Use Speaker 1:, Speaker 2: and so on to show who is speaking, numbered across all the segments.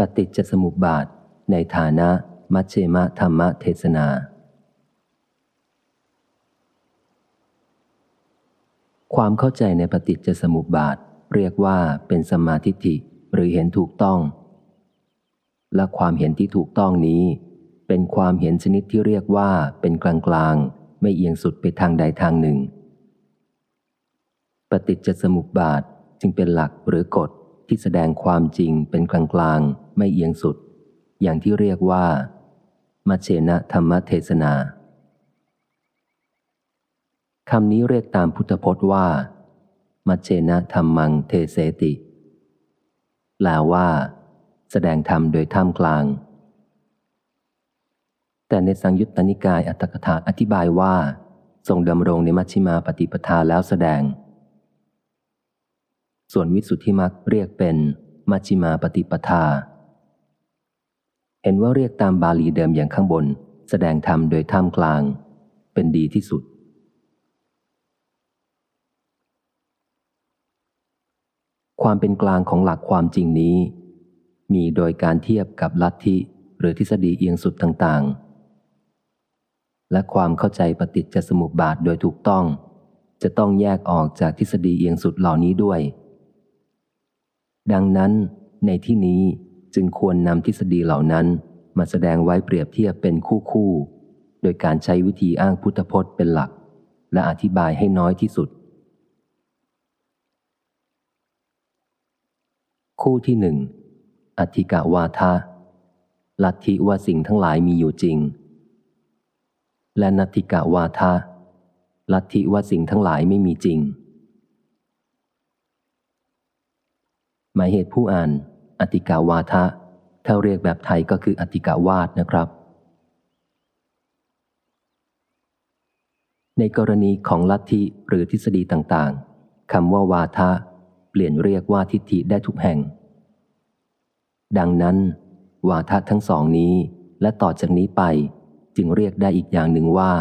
Speaker 1: ปฏิจจสมุปบาท ในฐานะมัชเชมะธรรมเทศนา ความเข้าใจในปฏิจจสมุปบาท เรียกว่าเป็นสมาธิิหรือเห็นถูกต้อง และความเห็นที่ถูกต้องนี้ เป็นความเห็นชนิดที่เรียกว่าเป็นกลางกลางไม่เอียงสุดไปทางใดทางหนึ่ง ปฏิจจสมุปบาทจึงเป็นหลักหรือกฎ ที่แสดงความจริงเป็นกลางกลางไม่เอียงสุด อย่างที่เรียกว่า มัชเชนะธรรมเทศนาคำนี้เรียกตามพุทธพจน์ว่า มัชเชนะธรรมังเทเสติ แปลว่า แสดงธรรมโดยท่ามกลาง แต่ในสังยุตตนิกายอัตถกถาอธิบายว่า ทรงดำรงในมัชชิมาปฏิปทาแล้วแสดง ส่วนวิสุทธิมักเรียกเป็นมัชชิมาปฏิปทา เห็นว่าเรียกตามบาลีเดิมอย่างข้างบน แสดงธรรมโดยท่ามกลาง เป็นดีที่สุด ความเป็นกลางของหลักความจริงนี้ มีโดยการเทียบกับลัทธิหรือทฤษฎีเอียงสุดต่างๆ และความเข้าใจปฏิจจสมุปบาทโดยถูกต้อง จะต้องแยกออกจากทฤษฎีเอียงสุดเหล่านี้ด้วย ดังนั้นในที่นี้จึงควรนำทฤษฎีเหล่านั้นมาแสดงไว้เปรียบเทียบเป็นคู่คู่โดยการใช้วิธีอ้างพุทธพจน์เป็นหลัก และอธิบายให้น้อยที่สุด คู่ที่หนึ่งอธิกาวาทะลัทธิว่าสิ่งทั้งหลายมีอยู่จริง และนัตถิกาวาทะลัทธิว่าสิ่งทั้งหลายไม่มีจริง ห มายเหตุผู้อ่านอธิกาวาทะ ถ้าเรียกแบบไทยก็คืออธิกาวาทนะครับ ในกรณีของลัทธิหรือทฤษฎีต่างๆคำว่าวาทะ เปลี่ยนเรียกว่าทิฏฐิได้ทุกแห่ง ดังนั้น วาทะทั้งสองนี้และต่อจากนี้ไปจึงเรียกได้อีกอย่างหนึ่งว่า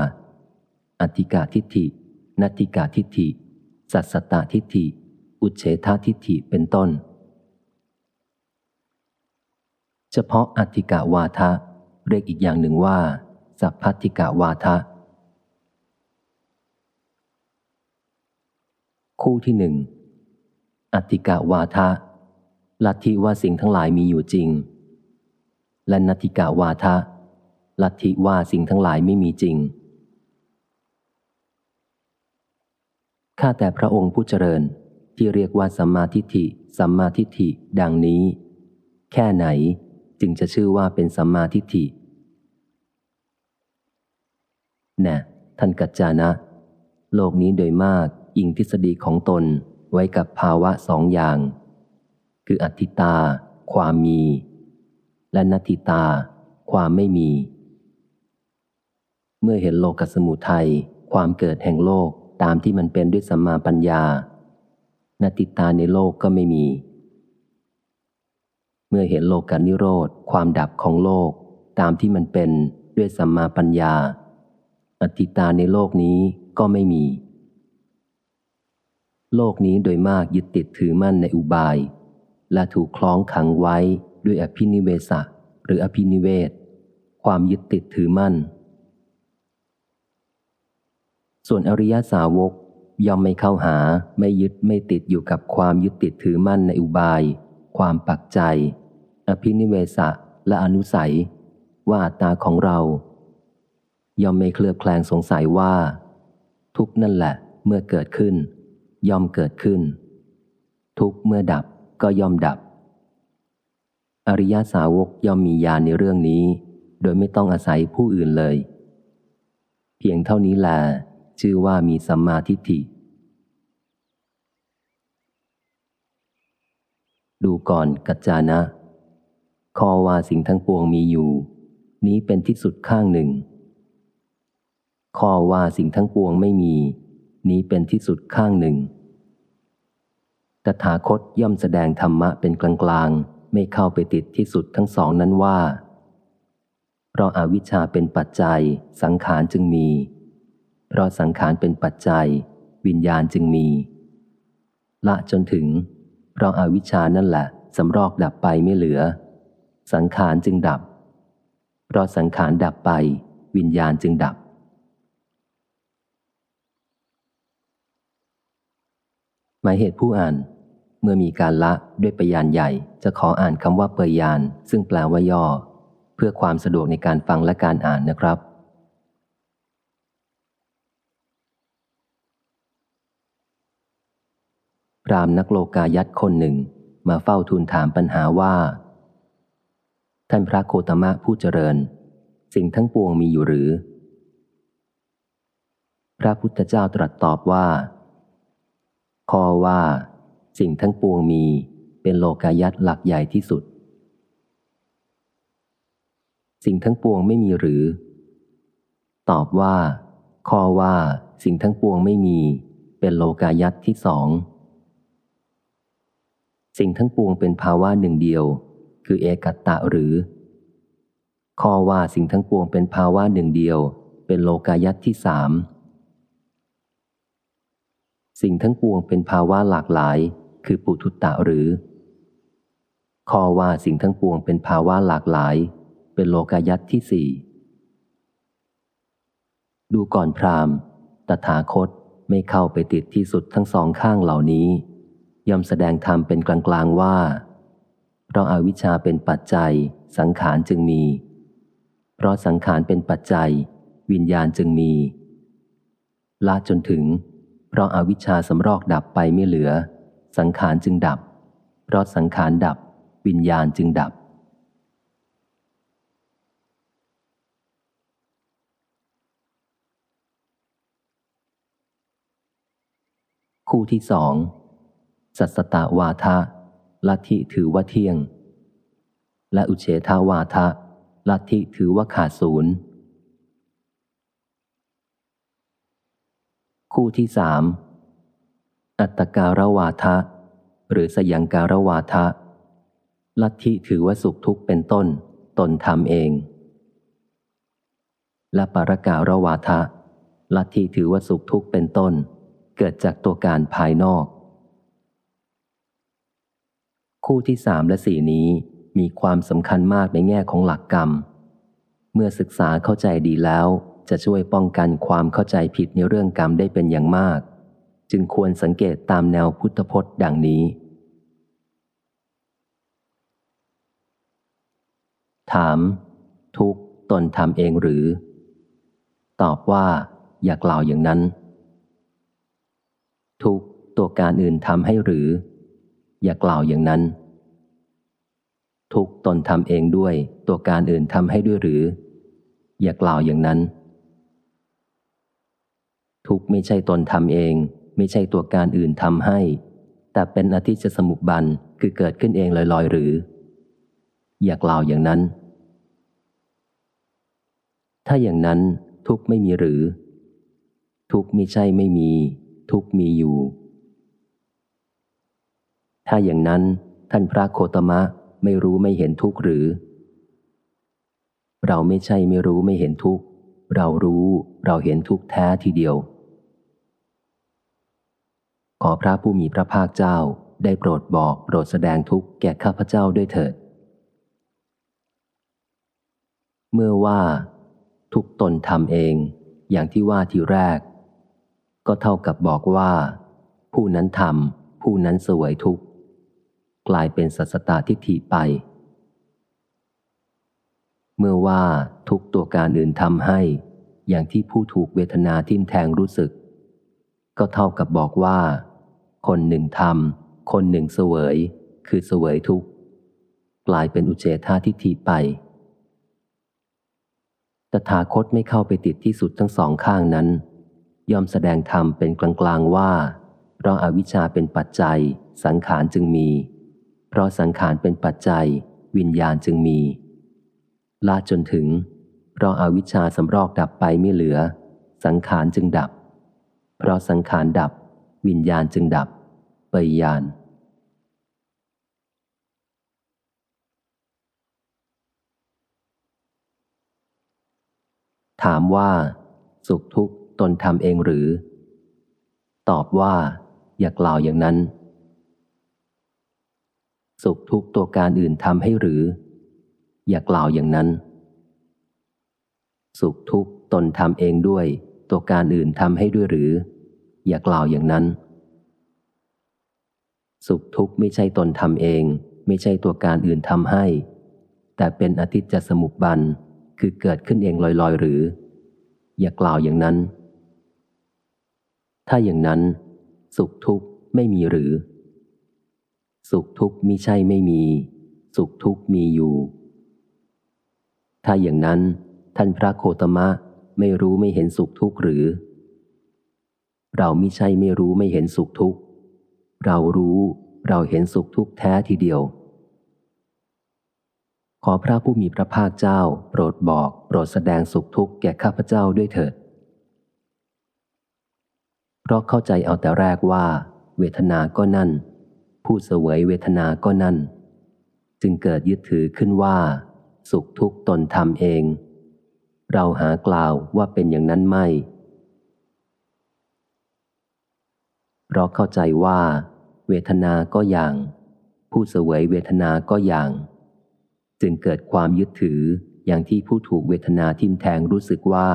Speaker 1: อธิกาทิฏฐิ นัตติกาทิฏฐิ สัตสตาทิฏฐิ อุเฉทาทิฏฐิเป็นต้น เฉพาะอธิกาวาทะ เรียกอีกอย่างหนึ่งว่า สัพพติกาวาทะ คู่ที่หนึ่งอัติกะวาทะ ลัทธิว่าสิ่งทั้งหลายมีอยู่จริง และนัติกะวาทะ ลัทธิว่าสิ่งทั้งหลายไม่มีจริง ข้าแต่พระองค์ผู้เจริญที่เรียกว่าสัมมาทิฏฐิ สัมมาทิฏฐิ ดังนี้ แค่ไหน จึงจะชื่อว่าเป็นสัมมาทิฏฐิแน่ท่านกัจจานะ โลกนี้โดยมากอิงทฤษฎีของตนไว้กับภาวะสองอย่าง คืออธิตา ความมี และนัตติตา ความไม่มี เมื่อเห็นโลกสมุทัยความเกิดแห่งโลกตามที่มันเป็นด้วยสัมมาปัญญานาติตาในโลกก็ไม่มี เมื่อเห็นโลกกันนิโรธ ความดับของโลก ตามที่มันเป็นด้วยสัมมาปัญญา อติตาในโลกนี้ก็ไม่มี โลกนี้โดยมากยึดติดถือมั่นในอุบาย และถูกคล้องขังไว้ด้วยอภินิเวสะหรืออภินิเวศ ความยึดติดถือมั่น ส่วนอริยสาวกย่อมไม่เข้าหาไม่ยึดไม่ติดอยู่กับความยึดติดถือมั่นในอุบาย ความปักใจ อภินิเวสะและอนุสัย ว่าตาของเรา ย่อมไม่เคลือบแคลงสงสัยว่า ทุกนั่นแหละ เมื่อเกิดขึ้น ย่อมเกิดขึ้น ทุกเมื่อดับก็ย่อมดับ อริยสาวกย่อมมีญาณในเรื่องนี้ โดยไม่ต้องอาศัยผู้อื่นเลย เพียงเท่านี้แหละชื่อว่ามีสัมมาทิฏฐิ ดูก่อนกัจจานะคอว่าสิ่งทั้งปวงมีอยู่ นี้เป็นที่สุดข้างหนึ่งคอว่าสิ่งทั้งปวงไม่มี นี้เป็นที่สุดข้างหนึ่ง ตถาคตย่อมแสดงธรรมะเป็นกลางๆ ไม่เข้าไปติดที่สุดทั้งสองนั้นว่า เพราะอาวิชชาเป็นปัจจัย สังขารจึงมี เพราะสังขารเป็นปัจจัย วิญญาณจึงมี ละจนถึง เพราะอาวิชชานั่นแหละสำรอกดับไปไม่เหลือ สังขารจึงดับ เพราะสังขารดับไป วิญญาณจึงดับ หมายเหตุผู้อ่าน เมื่อมีการละด้วยปยานใหญ่ จะขออ่านคำว่าเปยยาน ซึ่งแปลว่าย่อ เพื่อความสะดวกในการฟังและการอ่านนะครับ พ รามนักโลกายัดคนหนึ่งมาเฝ้าทูลถามปัญหาว่า ท่านพระโคตมะผู้เจริญ สิ่งทั้งปวงมีอยู่หรือ พระพุทธเจ้าตรัสตอบว่า ข้อว่า สิ่งทั้งปวงมีเป็นโลกายัตหลักใหญ่ที่สุด สิ่งทั้งปวงไม่มีหรือ ตอบว่า ข้อว่า สิ่งทั้งปวงไม่มี เป็นโลกายัตที่สอง สิ่งทั้งปวงเป็นภาวะหนึ่งเดียว คือเอกัตตะหรือ ข้อว่าสิ่งทั้งปวงเป็นภาวะหนึ่งเดียว เป็นโลกายัตที่สามสิ่งทั้งปวงเป็นภาวะหลากหลาย คือปุถุตตะหรือ ข้อว่าสิ่งทั้งปวงเป็นภาวะหลากหลาย เป็นโลกายัตที่สี่ดูก่อนพรามตถาคตไม่เข้าไปติดที่สุดทั้งสองข้างเหล่านี้ ย่อมแสดงธรรมเป็นกลางๆว่า เพราะอาวิชชาเป็นปัจจัย สังขารจึงมี เพราะสังขารเป็นปัจจัย วิญญาณจึงมีละจนถึง เพราะอาวิชชาสำรอกดับไปไม่เหลือ สังขารจึงดับ เพราะสังขารดับ วิญญาณจึงดับ คู่ที่สอง สัสตาวาทะลัทธิถือว่าเที่ยง และอุเฉทาวาทะลัทธิถือว่าขาดศูนย์คู่ที่สามอัตตการวาทะ หรือสยังการวาทะ ลัทธิถือว่าสุขทุกข์เป็นต้น ตนทำเอง และปรการวาทะ ลัทธิถือว่าสุขทุกข์เป็นต้น เกิดจากตัวการภายนอก คู่ที่สามและสี่นี้มีความสำคัญมากในแง่ของหลักกรรม เมื่อศึกษาเข้าใจดีแล้ว จะช่วยป้องกันความเข้าใจผิดในเรื่องกรรมได้เป็นอย่างมาก จึงควรสังเกตตามแนวพุทธพจน์ดังนี้ ถาม ทุกตนทำเองหรือ ตอบว่า อย่ากล่าวอย่างนั้น ทุกตัวการอื่นทำให้หรือ อย่ากล่าวอย่างนั้น ทุกตนทำเองด้วย ตัวการอื่นทำให้ด้วยหรือ อย่ากล่าวอย่างนั้น ทุกไม่ใช่ตนทำเอง ไม่ใช่ตัวการอื่นทำให้ แต่เป็นอธิจสมุปบันคือเกิดขึ้นเองลอยๆหรือ อย่ากล่าวอย่างนั้น ถ้าอย่างนั้นทุกไม่มีหรือ ทุกไม่ใช่ไม่มี ทุกมีอยู่ ถ้าอย่างนั้นท่านพระโคตมะไม่รู้ไม่เห็นทุกข์หรือ เราไม่ใช่ไม่รู้ไม่เห็นทุกข์ เรารู้เราเห็นทุกข์แท้ทีเดียว ขอพระผู้มีพระภาคเจ้าได้โปรดบอกโปรดแสดงทุกข์แก่ข้าพเจ้าด้วยเถิด เมื่อว่าทุกตนทำเอง อย่างที่ว่าทีแรก ก็เท่ากับบอกว่า ผู้นั้นทำผู้นั้นสวยทุกข์ กลายเป็นสัสตาทิฏฐิไป เมื่อว่าทุกตัวการอื่นทำให้ อย่างที่ผู้ถูกเวทนาทิ่มแทงรู้สึก ก็เท่ากับบอกว่า คนหนึ่งทำคนหนึ่งเสวย คือเสวยทุกกลายเป็นอุเฉทาทิฏฐิไปตถาคตไม่เข้าไปติดที่สุดทั้งสองข้างนั้น ยอมแสดงธรรมเป็นกลางๆว่า เพราะอาวิชชาเป็นปัจจัย สังขารจึงมี เพราะสังขารเป็นปัจจัย วิญญาณจึงมี ลาจนถึง เพราะอาวิชชาสำรอกดับไปไม่เหลือ สังขารจึงดับ เพราะสังขารดับ วิญญาณจึงดับ เปยยานถามว่า สุขทุกข์ตนทำเองหรือ ตอบว่า อย่ากล่าวอย่างนั้น สุขทุกตัวการอื่นทำให้หรือ อย่ากล่าวอย่างนั้น สุขทุกตนทำเองด้วย ตัวการอื่นทำให้ด้วยหรือ อย่ากล่าวอย่างนั้น สุขทุกไม่ใช่ตนทำเอง ไม่ใช่ตัวการอื่นทำให้ แต่เป็นอธิจจสมุปบันคือเกิดขึ้นเองลอยๆ หรือ อย่ากล่าวอย่างนั้น ถ้าอย่างนั้น สุขทุกข์ไม่มีหรือ สุขทุกข์มิใช่ไม่มี สุขทุกข์มีอยู่ ถ้าอย่างนั้นท่านพระโคตมะไม่รู้ไม่เห็นสุขทุกข์หรือ เรามิใช่ไม่รู้ไม่เห็นสุขทุกข์ เรารู้เราเห็นสุขทุกข์แท้ทีเดียว ขอพระผู้มีพระภาคเจ้า โปรดบอกโปรดแสดงสุขทุกข์แก่ข้าพเจ้าด้วยเถิด เพราะเข้าใจเอาแต่แรกว่า เวทนาก็นั่น ผู้เสวยเวทนาก็นั่น จึงเกิดยึดถือขึ้นว่า สุขทุกตนทำเอง เราหากล่าวว่าเป็นอย่างนั้นไม่ เพราะเข้าใจว่า เวทนาก็อย่าง ผู้เสวยเวทนาก็อย่าง จึงเกิดความยึดถืออย่างที่ผู้ถูกเวทนาทิมแทงรู้สึกว่า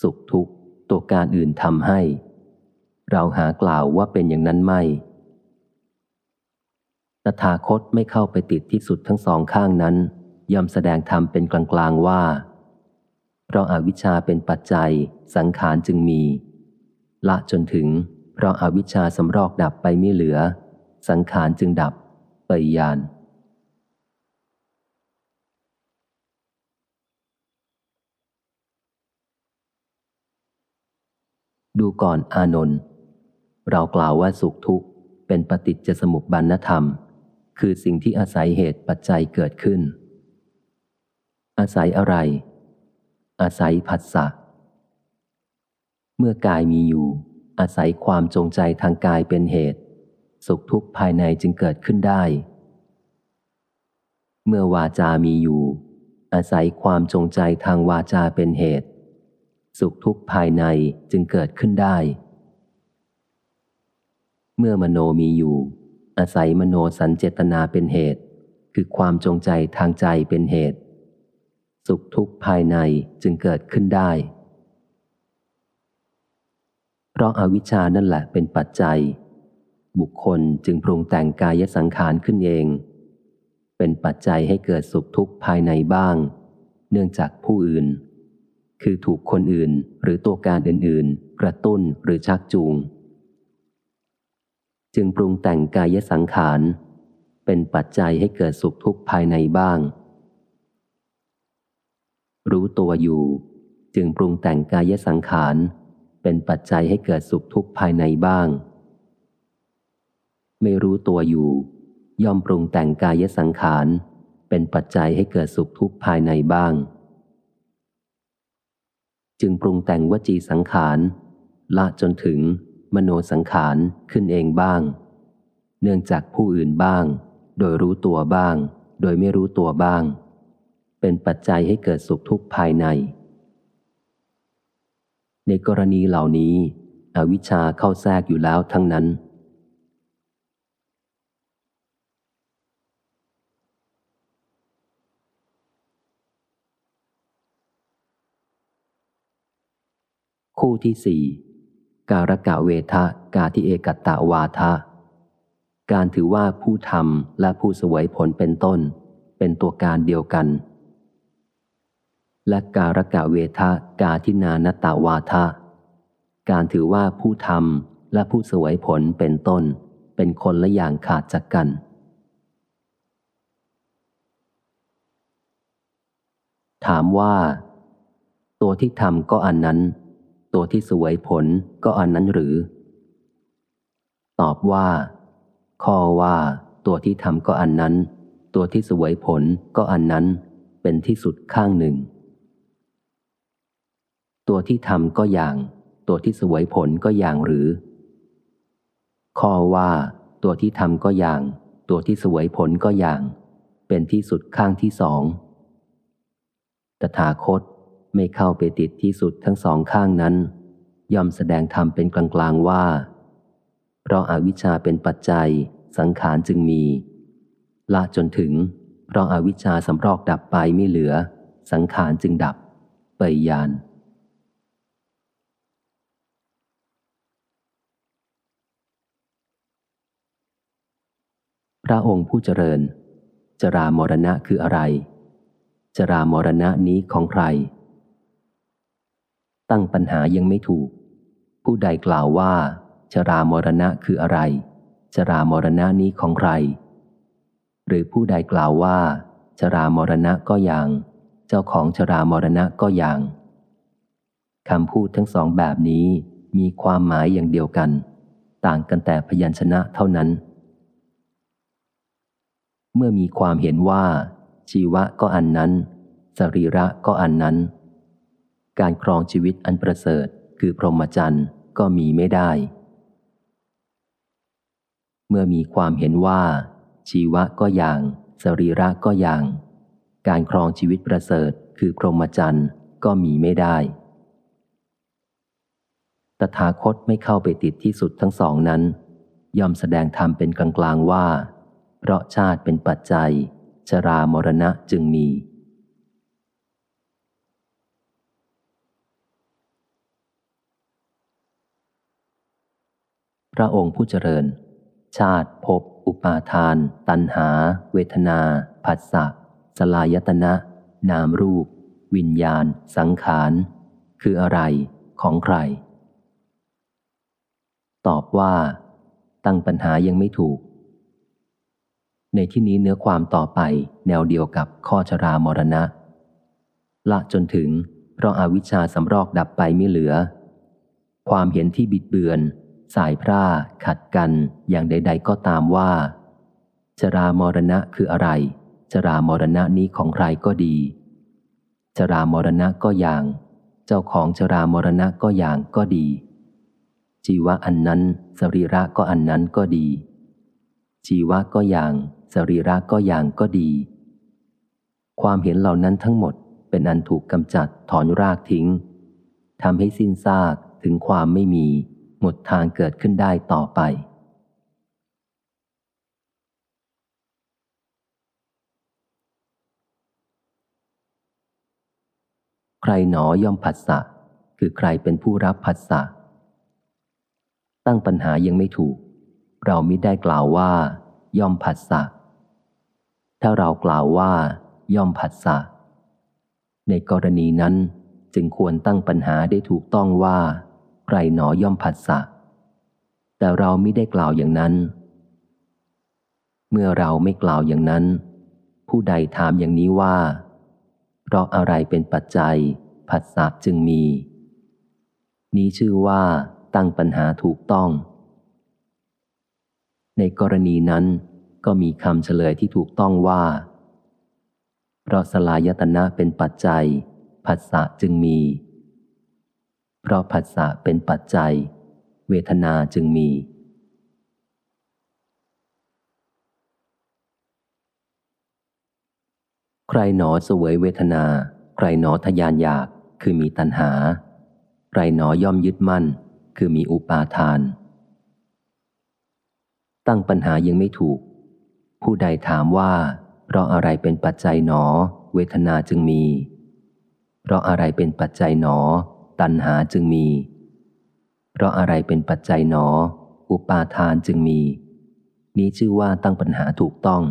Speaker 1: สุขทุกตัวการอื่นทำให้ เราหากล่าวว่าเป็นอย่างนั้นไม่ ตถาคตไม่เข้าไปติดที่สุดทั้งสองข้างนั้นย่อมแสดงธรรมเป็นกลางๆว่า เพราะอาวิชชาเป็นปัจจัย สังขารจึงมี ละจนถึง เพราะอาวิชชาสำรอกดับไปไม่เหลือ สังขารจึงดับเปยยานดูก่อนอานนท์เรากล่าวว่าสุขทุกข์เป็นปฏิจจสมุปบานธรรม คือสิ่งที่อาศัยเหตุปัจจัยเกิดขึ้น อาศัยอะไร อาศัยผัสสะ เมื่อกายมีอยู่ อาศัยความจงใจทางกายเป็นเหตุ สุขทุกข์ภายในจึงเกิดขึ้นได้ เมื่อวาจามีอยู่ อาศัยความจงใจทางวาจาเป็นเหตุ สุขทุกข์ภายในจึงเกิดขึ้นได้ เมื่อมโนมีอยู่ อาศัยมโนสัญเจตนาเป็นเหตุ คือความจงใจทางใจเป็นเหตุ สุขทุกข์ภายในจึงเกิดขึ้นได้ เพราะอาวิชานั่นแหละเป็นปัจจัย บุคคลจึงปรุงแต่งกายสังขารขึ้นเอง เป็นปัจจัยให้เกิดสุขทุกข์ภายในบ้าง เนื่องจากผู้อื่น คือถูกคนอื่นหรือตัวการอื่นๆ กระตุ้นหรือชักจูง จึงปรุงแต่งกายสังขาร เป็นปัจจัยให้เกิดสุขทุกข์ภายในบ้าง รู้ตัวอยู่ จึงปรุงแต่งกายสังขาร เป็นปัจจัยให้เกิดสุขทุกข์ภายในบ้าง ไม่รู้ตัวอยู่ ย่อมปรุงแต่งกายสังขาร เป็นปัจจัยให้เกิดสุขทุกข์ภายในบ้าง จึงปรุงแต่งวจีสังขารละจนถึง มโนสังขารขึ้นเองบ้าง เนื่องจากผู้อื่นบ้าง โดยรู้ตัวบ้าง โดยไม่รู้ตัวบ้าง เป็นปัจจัยให้เกิดสุขทุกข์ภายใน ในกรณีเหล่านี้ อวิชชาเข้าแทรกอยู่แล้วทั้งนั้น คู่ที่สี่ การกะเวทะกาทิเอกตตาวาทะ การถือว่าผู้ทำและผู้สวยผลเป็นต้น เป็นตัวการเดียวกัน และการกะเวทะกาทินานตาวาทะ การถือว่าผู้ทำและผู้สวยผลเป็นต้น เป็นคนละอย่างขาดจากกันถามว่า ตัวที่ทำก็อันนั้น ตัวที่สวยผลก็อันนั้นหรือ ตอบว่า ข้อว่าตัวที่ทำก็อันนั้น ตัวที่สวยผลก็อันนั้นเป็นที่สุดข้างหนึ่ง ตัวที่ทำก็อย่าง ตัวที่สวยผลก็อย่างหรือ ข้อว่า ตัวที่ทำก็อย่าง ตัวที่สวยผลก็อย่าง เป็นที่สุดข้างที่สองตถาคต ไม่เข้าไปติดที่สุดทั้งสองข้างนั้น ย่อมแสดงธรรมเป็นกลางๆว่า เพราะอาวิชชาเป็นปัจจัย สังขารจึงมีละจนถึง เพราะอาวิชชาสำรอกดับไปไม่เหลือ สังขารจึงดับ เปยยานพระองค์ผู้เจริญ จรามรณะคืออะไร จรามรณะนี้ของใคร ตั้งปัญหายังไม่ถูก ผู้ใดกล่าวว่าจรามรณะคืออะไรจรามรณะนี้ของใคร หรือผู้ใดกล่าวว่า ชรามรณะก็อย่าง เจ้าของชรามรณะก็อย่างคำพูดทั้งสองแบบนี้มีความหมายอย่างเดียวกัน ต่างกันแต่พยัญชนะเท่านั้น เมื่อมีความเห็นว่า ชีวะก็อันนั้น สรีระก็อันนั้น การครองชีวิตอันประเสริฐ คือพรหมจรรย์ก็มีไม่ได้ เมื่อมีความเห็นว่า ชีวะก็อย่าง สรีระก็อย่าง การครองชีวิตประเสริฐ คือพรหมจรรย์ก็มีไม่ได้ ตถาคตไม่เข้าไปติดที่สุดทั้งสองนั้น ย่อมแสดงธรรมเป็นกลางๆว่า เพราะชาติเป็นปัจจัย ชรามรณะจึงมี พระองค์ผู้เจริญ ชาติภพอุปาทาน ตัณหา เวทนาผัสสะสลายตนะ นามรูป วิญญาณ สังขาร คืออะไรของใคร ตอบว่า ตั้งปัญหายังไม่ถูก ในที่นี้เนื้อความต่อไปแนวเดียวกับข้อชรามรณะ ละจนถึง เพราะอาวิชชาสำรอกดับไปไม่เหลือ ความเห็นที่บิดเบือน สายพร่าขัดกันอย่างใด ๆ ก็ตามว่า ชรามรณะคืออะไร ชรามรณะนี้ของใครก็ดี ชรามรณะก็อย่าง เจ้าของชรามรณะก็อย่างก็ดีจีวะอันนั้น สรีระก็อันนั้นก็ดีจีวะก็อย่าง สรีระก็อย่างก็ดี ความเห็นเหล่านั้นทั้งหมดเป็นอันถูกกำจัดถอนรากทิ้งทำให้สิ้นซากถึงความไม่มี หมดทางเกิดขึ้นได้ต่อไป ใครหนอย่อมผัสสะคือใครเป็นผู้รับผัสสะตั้งปัญหายังไม่ถูก เราม่ได้กล่าวว่า ย่อมผัสสะถ้าเรากล่าวว่า ย่อมผัสสะในกรณีนั้นจึงควรตั้งปัญหาได้ถูกต้องว่า ใครหนอย่อมผัสสะ แต่เราไม่ได้กล่าวอย่างนั้น เมื่อเราไม่กล่าวอย่างนั้น ผู้ใดถามอย่างนี้ว่า เพราะอะไรเป็นปัจจัยผัสสะจึงมี นี้ชื่อว่าตั้งปัญหาถูกต้อง ในกรณีนั้นก็มีคำเฉลยที่ถูกต้องว่า เพราะสลายตนะเป็นปัจจัยผัสสะจึงมี เพราะผัสสะเป็นปัจจัย เวทนาจึงมี ใครหนอเสวยเวทนา ใครหนอทยานอยากคือมีตัณหา ใครหนอย่อมยึดมั่น คือมีอุปาทาน ตั้งปัญหายังไม่ถูก ผู้ใดถามว่า เพราะอะไรเป็นปัจจัยหนอ เวทนาจึงมี เพราะอะไรเป็นปัจจัยหนอ ตัณหาจึงมี เพราะอะไรเป็นปัจจัยหนอ อุปาทานจึงมี นี้ชื่อว่าตั้งปัญหาถูกต้อง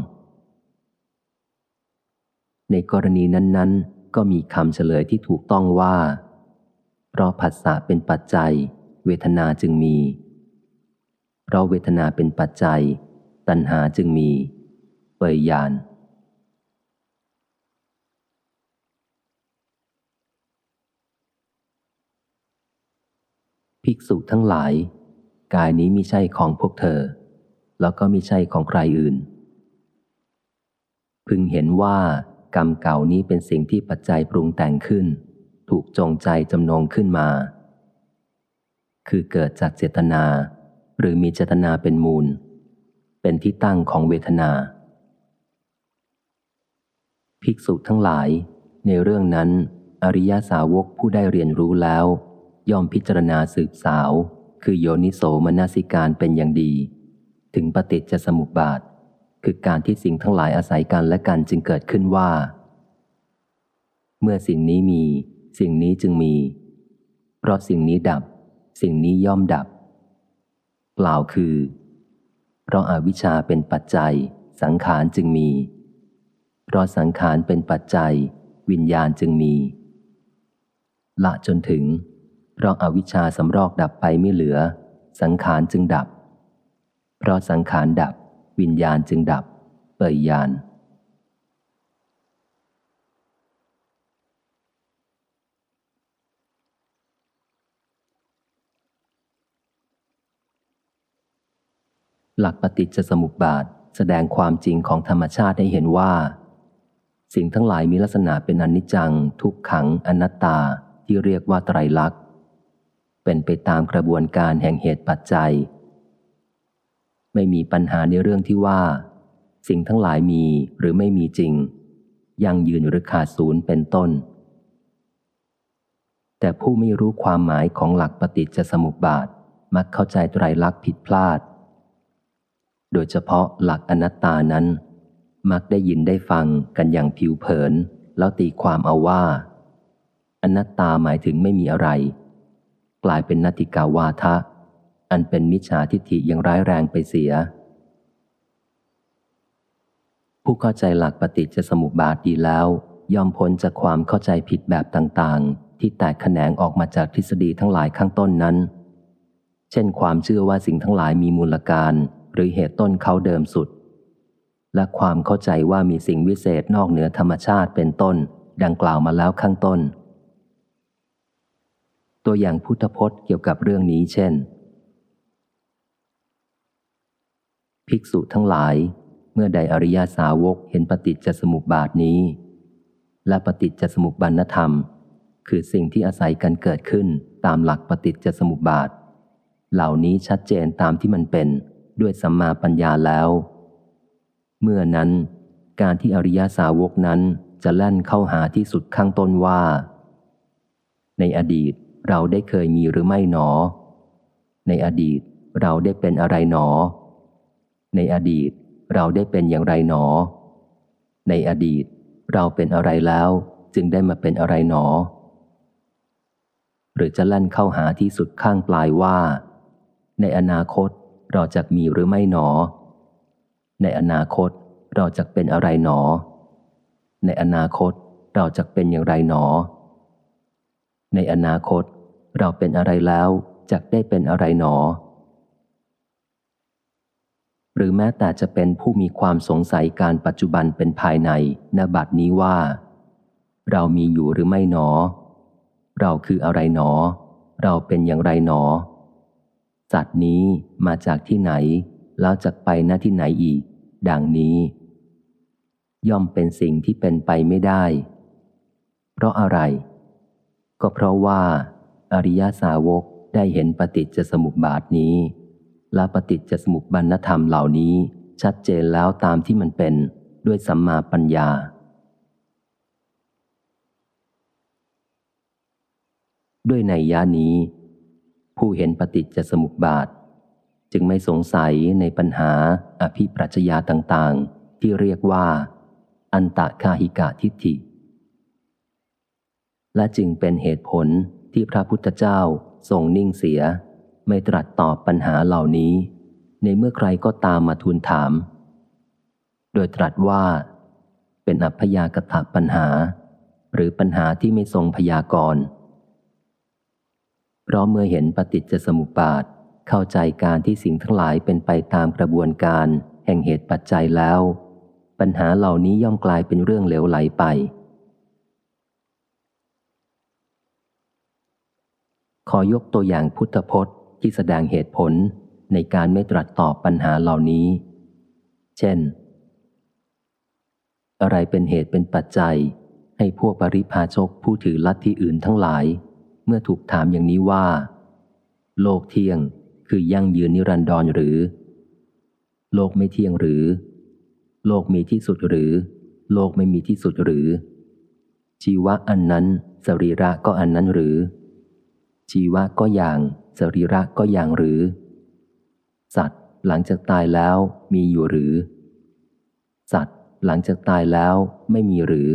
Speaker 1: ในกรณีนั้น ๆ ก็มีคำเฉลยที่ถูกต้องว่า เพราะผัสสะเป็นปัจจัย เวทนาจึงมี เพราะเวทนาเป็นปัจจัย ตัณหาจึงมี เปยยาน ภิกษุทั้งหลาย กายนี้มิใช่ของพวกเธอ แล้วก็มิใช่ของใครอื่น พึงเห็นว่ากรรมเก่านี้เป็นสิ่งที่ปัจจัยปรุงแต่งขึ้น ถูกจงใจจำนงขึ้นมา คือเกิดจากเจตนา หรือมีเจตนาเป็นมูล เป็นที่ตั้งของเวทนา ภิกษุทั้งหลาย ในเรื่องนั้น อริยาสาวกผู้ได้เรียนรู้แล้ว ย่อมพิจารณาสืบสาว คือโยนิโสมนสิการเป็นอย่างดี ถึงปฏิจจสมุปบาท คือการที่สิ่งทั้งหลายอาศัยกันและกันจึงเกิดขึ้นว่า เมื่อสิ่งนี้มี สิ่งนี้จึงมี เพราะสิ่งนี้ดับ สิ่งนี้ย่อมดับ กล่าวคือ เพราะอาวิชชาเป็นปัจจัย สังขารจึงมี เพราะสังขารเป็นปัจจัย วิญญาณจึงมี ละจนถึง เพราะอาวิชชาสำรอกดับไปไม่เหลือ สังขารจึงดับ เพราะสังขารดับ วิญญาณจึงดับ เปิยญาณหลักปฏิจจสมุปบาทแสดงความจริงของธรรมชาติให้เห็นว่า สิ่งทั้งหลายมีลักษณะเป็นอนิจจัง ทุกขัง อนัตตาที่เรียกว่าไตรลักษณ์ เป็นไปตามกระบวนการแห่งเหตุปัจจัย ไม่มีปัญหาในเรื่องที่ว่า สิ่งทั้งหลายมีหรือไม่มีจริง ยังยืนหรือขาดศูนย์เป็นต้น แต่ผู้ไม่รู้ความหมายของหลักปฏิจจสมุปบาทมักเข้าใจไตรลักษณ์ผิดพลาด โดยเฉพาะหลักอนัตตานั้น มักได้ยินได้ฟังกันอย่างผิวเผิน แล้วตีความเอาว่า อนัตตาหมายถึงไม่มีอะไร กลายเป็นนัตติกาวาทะ อันเป็นมิจฉาทิฏฐิอย่างร้ายแรงไปเสีย ผู้เข้าใจหลักปฏิจจสมุปบาทดีแล้วยอมพ้นจากความเข้าใจผิดแบบต่างๆ ที่แตกแขนงออกมาจากทฤษฎีทั้งหลายข้างต้นนั้น เช่นความเชื่อว่าสิ่งทั้งหลายมีมูลการ หรือเหตุต้นเขาเดิมสุด และความเข้าใจว่ามีสิ่งวิเศษนอกเหนือธรรมชาติเป็นต้น ดังกล่าวมาแล้วข้างต้น ตัวอย่างพุทธพจน์เกี่ยวกับเรื่องนี้เช่น ภิกษุทั้งหลาย เมื่อใดอริยาสาวกเห็นปฏิจจสมุปบาทนี้ และปฏิจจสมุปบาทธรรม คือสิ่งที่อาศัยกันเกิดขึ้นตามหลักปฏิจจสมุปบาท เหล่านี้ชัดเจนตามที่มันเป็นด้วยสัมมาปัญญาแล้ว เมื่อนั้น การที่อริยาสาวกนั้นจะแล่นเข้าหาที่สุดข้างต้นว่า ในอดีต เราได้เคยมีหรือไม่หนอ ในอดีตเราได้เป็นอะไรหนอ ในอดีตเราได้เป็นอย่างไรหนอ ในอดีตเราเป็นอะไรแล้วจึงได้มาเป็นอะไรหนอ หรือจะแล่นเข้าหาที่สุดข้างปลายว่า ในอนาคตเราจะมีหรือไม่หนอ ในอนาคตเราจะเป็นอะไรหนอ ในอนาคตเราจะเป็นอย่างไรหนอ ในอนาคต เราเป็นอะไรแล้วจะได้เป็นอะไรหนอ หรือแม้แต่จะเป็นผู้มีความสงสัยการปัจจุบันเป็นภายในณบัดนี้ว่า เรามีอยู่หรือไม่หนอ เราคืออะไรหนอ เราเป็นอย่างไรหนอสัตว์นี้มาจากที่ไหน แล้วจะไปณที่ไหนอีก ดังนี้ ย่อมเป็นสิ่งที่เป็นไปไม่ได้ เพราะอะไร ก็เพราะว่า อริยาสาวกได้เห็นปฏิจจสมุปบาทนี้ และปฏิจจสมุปบาทธรรมเหล่านี้ ชัดเจนแล้วตามที่มันเป็นด้วยสัมมาปัญญา ด้วยในยานี้ ผู้เห็นปฏิจจสมุปบาท จึงไม่สงสัยในปัญหาอภิปรัชญาต่างๆ ที่เรียกว่า อันตะคาหิกาทิฏฐิ และจึงเป็นเหตุผลที่พระพุทธเจ้าทรงนิ่งเสีย ไม่ตรัสตอบปัญหาเหล่านี้ ในเมื่อใครก็ตามมาทูลถาม โดยตรัสว่า เป็นอัพยากถะปัญหา หรือปัญหาที่ไม่ทรงพยากรณ์เพราะเมื่อเห็นปฏิจจสมุปบาทเข้าใจการที่สิ่งทั้งหลายเป็นไปตามกระบวนการ แห่งเหตุปัจจัยแล้ว ปัญหาเหล่านี้ย่อมกลายเป็นเรื่องเหลวไหลไป ขอยกตัวอย่างพุทธพจน์ที่แสดงเหตุผลในการไม่ตรัสตอบปัญหาเหล่านี้ เช่น อะไรเป็นเหตุเป็นปัจจัย ให้พวกปริพาชกผู้ถือลัทธิอื่นทั้งหลาย เมื่อถูกถามอย่างนี้ว่า โลกเที่ยงคือยั่งยืนนิรันดรหรือ โลกไม่เที่ยงหรือ โลกมีที่สุดหรือ โลกไม่มีที่สุดหรือ ชีวะอันนั้น สรีระก็อันนั้นหรือ ชีวะก็อย่าง สรีระก็อย่างหรือ สัตว์หลังจากตายแล้วมีอยู่หรือ สัตว์หลังจากตายแล้วไม่มีหรือ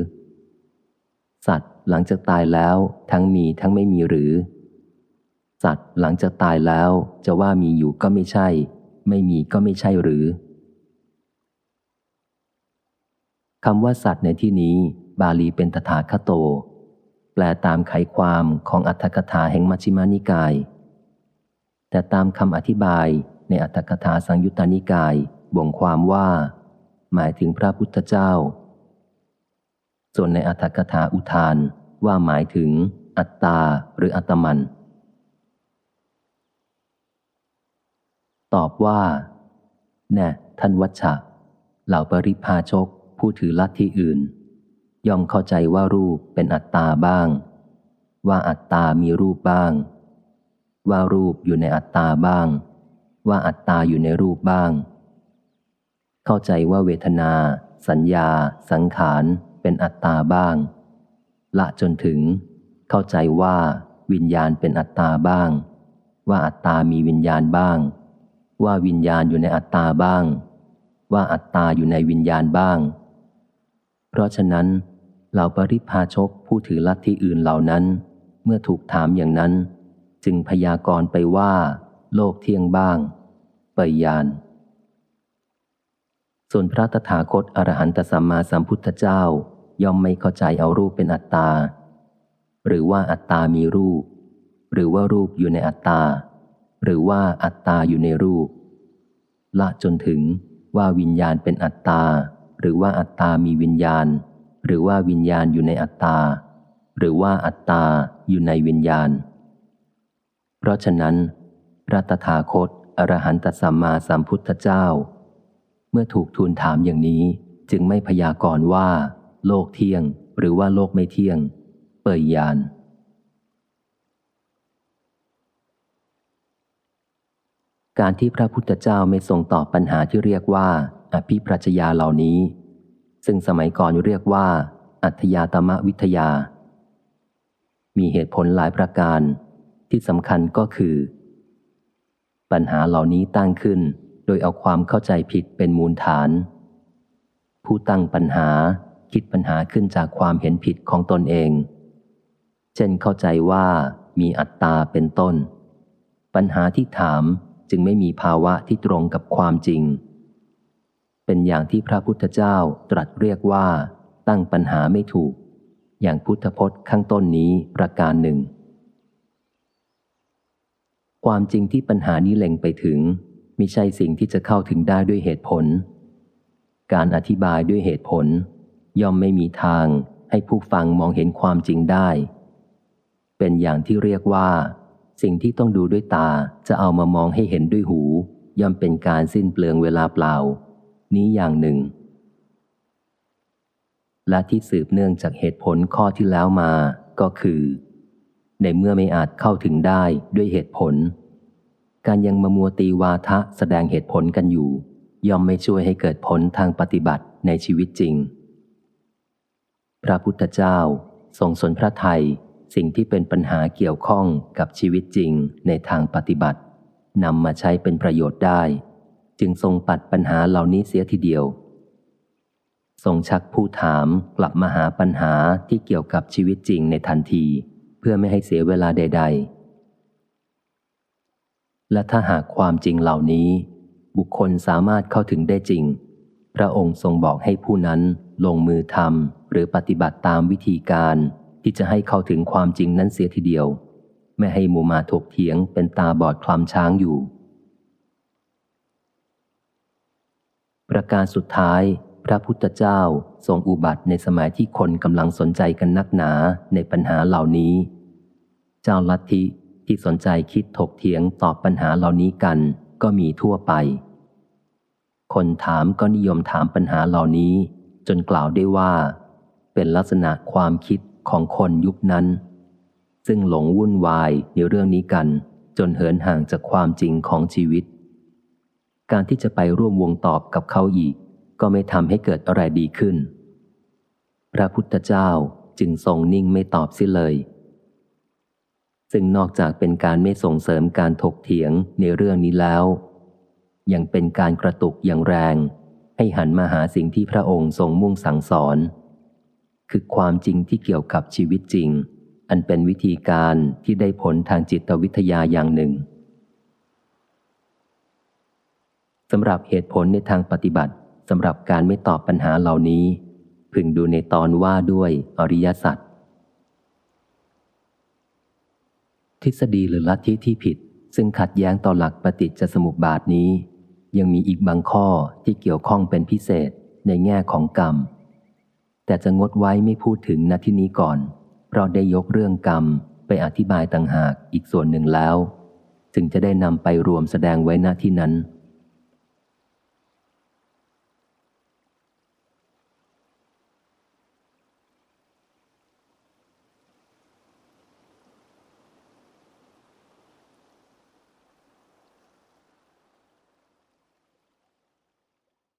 Speaker 1: สัตว์หลังจากตายแล้วทั้งมีทั้งไม่มีหรือ สัตว์หลังจากตายแล้วจะว่ามีอยู่ก็ไม่ใช่ ไม่มีก็ไม่ใช่หรือคำว่าสัตว์ในที่นี้ บาลีเป็นตถาคโต แปลตามไขความของอัตถกถาแห่งมัชฌิมานิกาย แต่ตามคำอธิบายในอัตถกถาสังยุตตานิกายบ่งความว่า หมายถึงพระพุทธเจ้า ส่วนในอัตถกถาอุทานว่าหมายถึงอัตตาหรืออัตมัน ตอบว่าแน่ท่านวัชชะเหล่าปริพาชกผู้ถือลัทธิอื่น ย่อมเข้าใจว่ารูปเป็นอัตตาบ้าง ว่าอัตตามีรูปบ้าง ว่ารูปอยู่ในอัตตาบ้าง ว่าอัตตาอยู่ในรูปบ้าง เข้าใจว่าเวทนา สัญญา สังขาร เป็นอัตตาบ้าง ละจนถึง เข้าใจว่า วิญญาณเป็นอัตตาบ้าง ว่าอัตตามีวิญญาณบ้าง ว่าวิญญาณอยู่ในอัตตาบ้าง ว่าอัตตาอยู่ในวิญญาณบ้างเพราะฉะนั้น เหล่าปริพาชกผู้ถือลัทธิอื่นเหล่านั้น เมื่อถูกถามอย่างนั้น จึงพยากรณ์ไปว่า โลกเที่ยงบ้างเปยยาน ส่วนพระตถาคตอรหันตสัมมาสัมพุทธเจ้าย่อมไม่เข้าใจเอารูปเป็นอัตตา หรือว่าอัตตามีรูป หรือว่ารูปอยู่ในอัตตา หรือว่าอัตตาอยู่ในรูป ละจนถึงว่าวิญญาณเป็นอัตตา หรือว่าอัตตามีวิญญาณ หรือว่าวิญญาณอยู่ในอัตตา หรือว่าอัตตาอยู่ในวิญญาณ เพราะฉะนั้นพระตถาคตอรหันตสัมมาสัมพุทธเจ้า เมื่อถูกทูลถามอย่างนี้จึงไม่พยากรณ์ว่า โลกเที่ยงหรือว่าโลกไม่เที่ยง เปิยยาน การที่พระพุทธเจ้าไม่ทรงตอบปัญหาที่เรียกว่า อภิปรัชญาเหล่านี้ ซึ่งสมัยก่อนเรียกว่า อัธยาตมวิทยา มีเหตุผลหลายประการที่สำคัญก็คือ ปัญหาเหล่านี้ตั้งขึ้นโดยเอาความเข้าใจผิดเป็นมูลฐาน ผู้ตั้งปัญหาคิดปัญหาขึ้นจากความเห็นผิดของตนเอง เช่นเข้าใจว่ามีอัตตาเป็นต้น ปัญหาที่ถามจึงไม่มีภาวะที่ตรงกับความจริง เป็นอย่างที่พระพุทธเจ้าตรัสเรียกว่า ตั้งปัญหาไม่ถูก อย่างพุทธพจน์ข้างต้นนี้ประการหนึ่ง ความจริงที่ปัญหานี้เล็งไปถึงมิใช่สิ่งที่จะเข้าถึงได้ด้วยเหตุผล การอธิบายด้วยเหตุผล ย่อมไม่มีทางให้ผู้ฟังมองเห็นความจริงได้ เป็นอย่างที่เรียกว่า สิ่งที่ต้องดูด้วยตาจะเอามามองให้เห็นด้วยหู ย่อมเป็นการสิ้นเปลืองเวลาเปล่า นี้อย่างหนึ่ง และที่สืบเนื่องจากเหตุผลข้อที่แล้วมาก็คือ ในเมื่อไม่อาจเข้าถึงได้ด้วยเหตุผล การยังมามัวตีวาทะแสดงเหตุผลกันอยู่ ย่อมไม่ช่วยให้เกิดผลทางปฏิบัติในชีวิตจริง พระพุทธเจ้าทรงสนพระไทยสิ่งที่เป็นปัญหาเกี่ยวข้องกับชีวิตจริงในทางปฏิบัตินำมาใช้เป็นประโยชน์ได้ จึงทรงปัดปัญหาเหล่านี้เสียทีเดียว ทรงชักผู้ถามกลับมาหาปัญหาที่เกี่ยวกับชีวิตจริงในทันที เพื่อไม่ให้เสียเวลาใด ๆ และถ้าหากความจริงเหล่านี้ บุคคลสามารถเข้าถึงได้จริง พระองค์ทรงบอกให้ผู้นั้นลงมือทำหรือปฏิบัติตามวิธีการที่จะให้เข้าถึงความจริงนั้นเสียทีเดียว ไม่ให้มูมาถกเถียงเป็นตาบอดคลำช้างอยู่ ประการสุดท้าย พระพุทธเจ้าทรงอุบัติในสมัยที่คนกำลังสนใจกันนักหนาในปัญหาเหล่านี้ เจ้าลัทธิที่สนใจคิดถกเถียงตอบปัญหาเหล่านี้กันก็มีทั่วไป คนถามก็นิยมถามปัญหาเหล่านี้ จนกล่าวได้ว่า เป็นลักษณะความคิดของคนยุคนั้น ซึ่งหลงวุ่นวายในเรื่องนี้กัน จนเหินห่างจากความจริงของชีวิต การที่จะไปร่วมวงตอบกับเขาอีก ก็ไม่ทำให้เกิดอะไรดีขึ้น พระพุทธเจ้าจึงทรงนิ่งไม่ตอบสิเลย ซึ่งนอกจากเป็นการไม่ส่งเสริมการถกเถียงในเรื่องนี้แล้ว ยังเป็นการกระตุกอย่างแรง ให้หันมาหาสิ่งที่พระองค์ทรงมุ่งสั่งสอน คือความจริงที่เกี่ยวกับชีวิตจริง อันเป็นวิธีการที่ได้ผลทางจิตวิทยาอย่างหนึ่ง สำหรับเหตุผลในทางปฏิบัติสำหรับการไม่ตอบปัญหาเหล่านี้ พึงดูในตอนว่าด้วยอริยสัจทฤษฎีหรือลัทธิที่ผิด ซึ่งขัดแย้งต่อหลักปฏิจจสมุปบาทนี้ ยังมีอีกบางข้อที่เกี่ยวข้องเป็นพิเศษในแง่ของกรรม แต่จะงดไว้ไม่พูดถึงณที่นี้ก่อน เพราะได้ยกเรื่องกรรมไปอธิบายต่างหากอีกส่วนหนึ่งแล้ว จึงจะได้นำไปรวมแสดงไว้ณที่นั้น